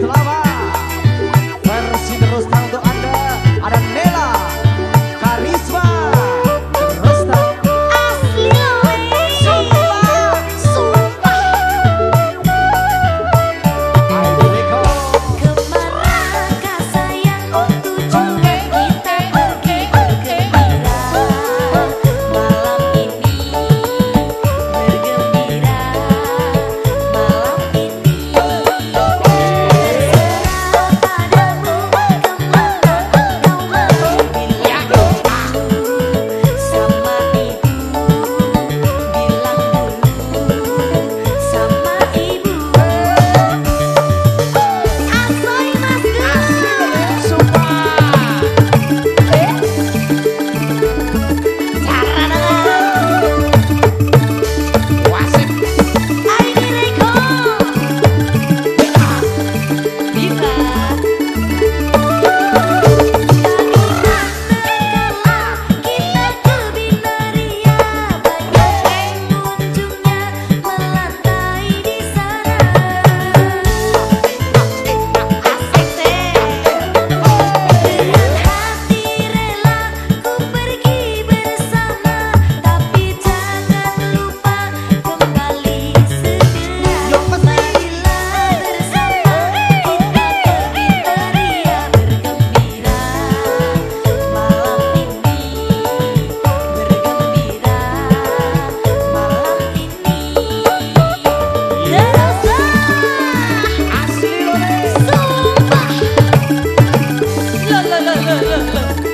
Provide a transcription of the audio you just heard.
子拉巴冷